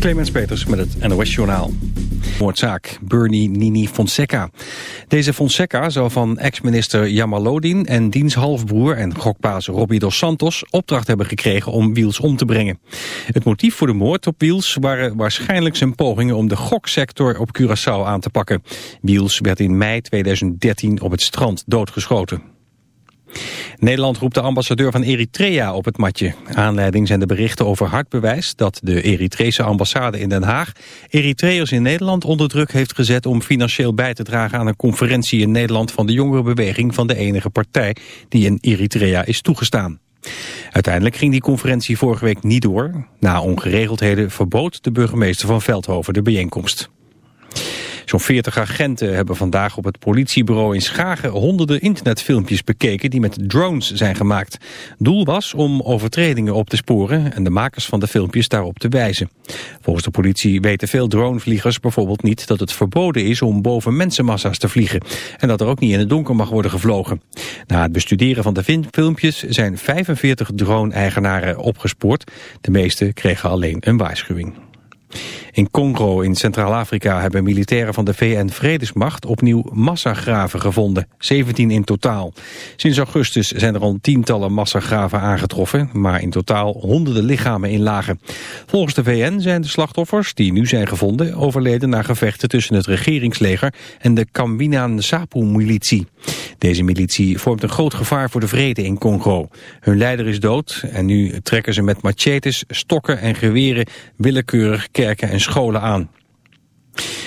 Clemens Peters met het NOS Journaal. Moordzaak Bernie Nini Fonseca. Deze Fonseca zou van ex-minister Jamalodin en diens halfbroer en gokbaas Robbie dos Santos opdracht hebben gekregen om Wiels om te brengen. Het motief voor de moord op Wiels waren waarschijnlijk zijn pogingen om de goksector op Curaçao aan te pakken. Wiels werd in mei 2013 op het strand doodgeschoten. Nederland roept de ambassadeur van Eritrea op het matje. Aanleiding zijn de berichten over hard bewijs dat de Eritrese ambassade in Den Haag Eritreërs in Nederland onder druk heeft gezet om financieel bij te dragen aan een conferentie in Nederland van de jongerenbeweging van de enige partij die in Eritrea is toegestaan. Uiteindelijk ging die conferentie vorige week niet door. Na ongeregeldheden verbood de burgemeester van Veldhoven de bijeenkomst. Zo'n 40 agenten hebben vandaag op het politiebureau in Schagen honderden internetfilmpjes bekeken die met drones zijn gemaakt. Doel was om overtredingen op te sporen en de makers van de filmpjes daarop te wijzen. Volgens de politie weten veel dronevliegers bijvoorbeeld niet dat het verboden is om boven mensenmassa's te vliegen en dat er ook niet in het donker mag worden gevlogen. Na het bestuderen van de filmpjes zijn 45 drone-eigenaren opgespoord. De meeste kregen alleen een waarschuwing. In Congo in Centraal-Afrika hebben militairen van de VN-vredesmacht opnieuw massagraven gevonden, 17 in totaal. Sinds augustus zijn er al tientallen massagraven aangetroffen, maar in totaal honderden lichamen in lagen. Volgens de VN zijn de slachtoffers, die nu zijn gevonden, overleden na gevechten tussen het regeringsleger en de Kambina Nsapu-militie. Deze militie vormt een groot gevaar voor de vrede in Congo. Hun leider is dood en nu trekken ze met machetes, stokken en geweren willekeurig kerken en scholen aan.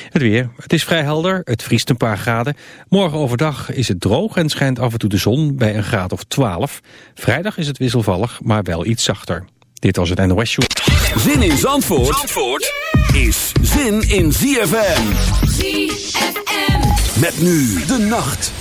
Het weer. Het is vrij helder. Het vriest een paar graden. Morgen overdag is het droog en schijnt af en toe de zon bij een graad of 12. Vrijdag is het wisselvallig, maar wel iets zachter. Dit was het NOS Show. Zin in Zandvoort, Zandvoort is zin in ZFM. ZFM. Met nu de nacht.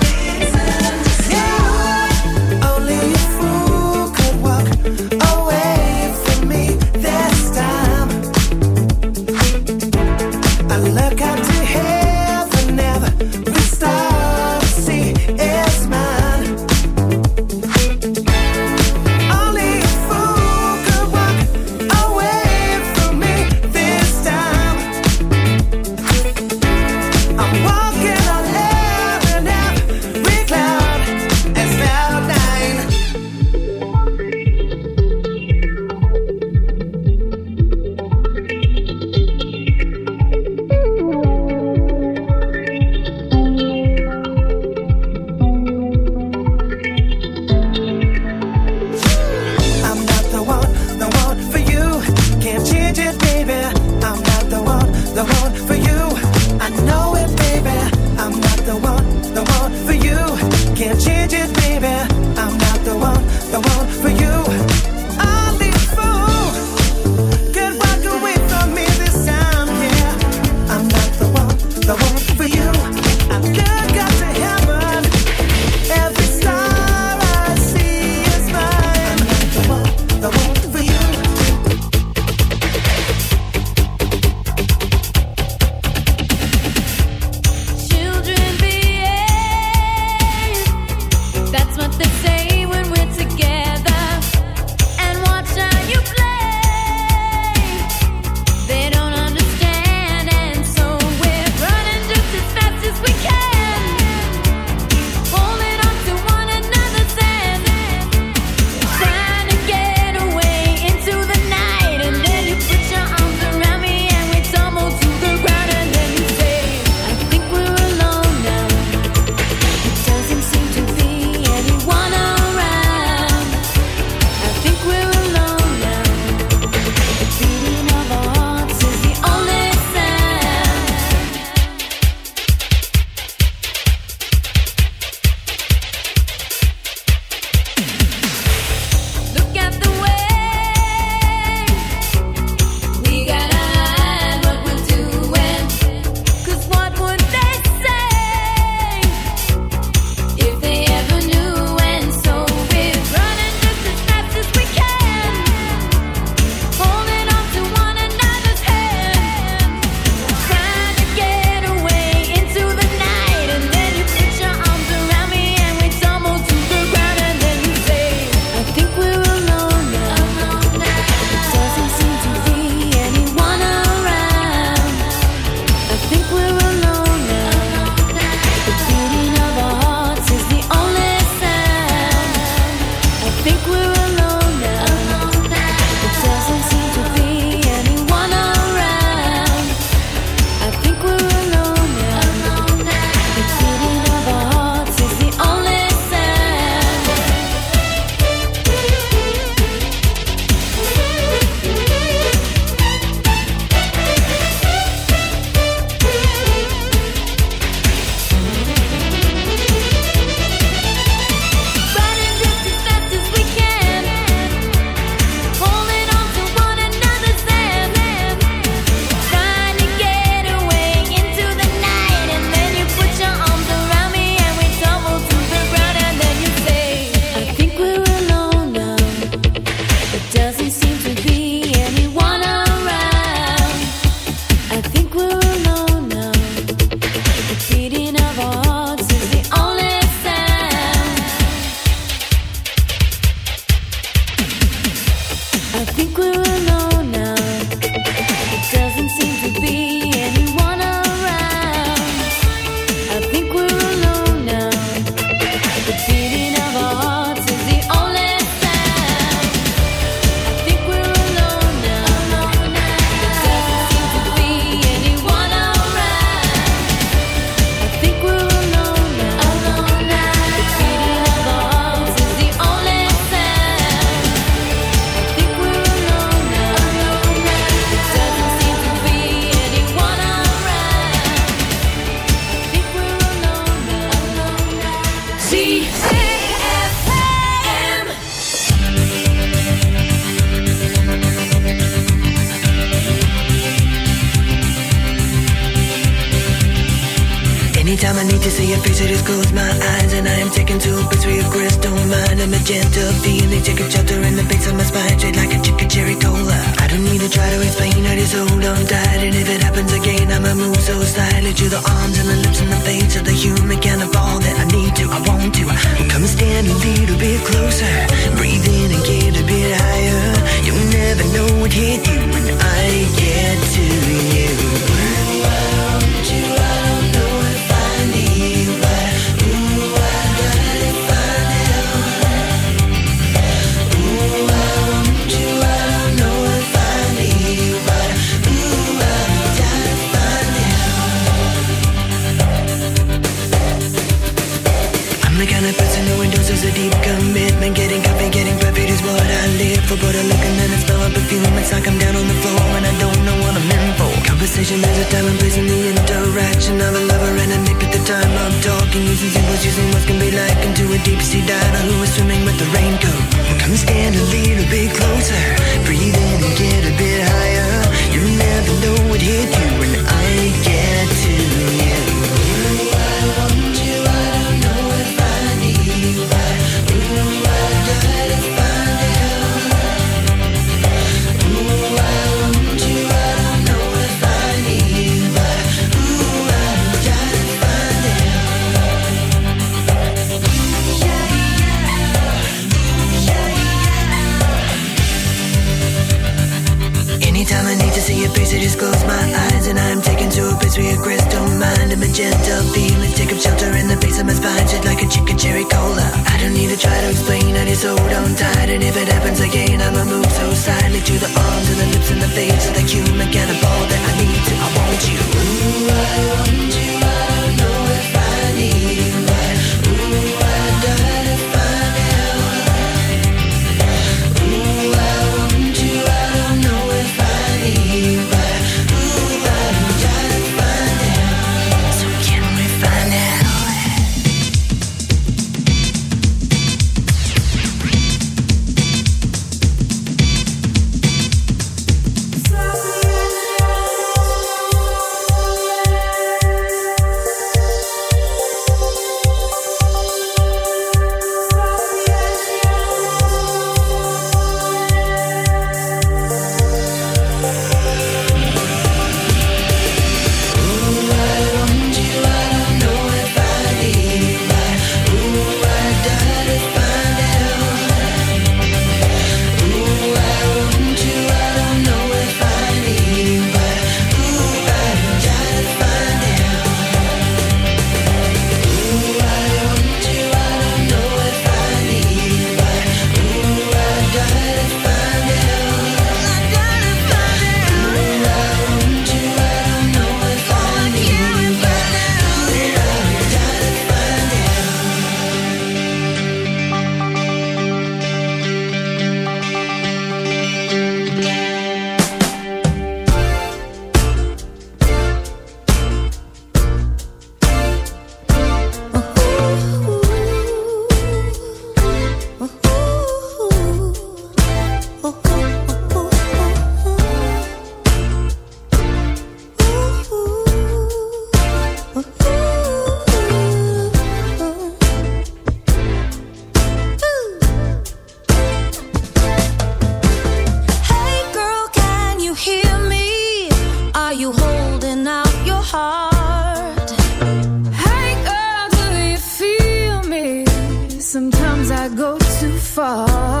Fall.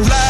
alright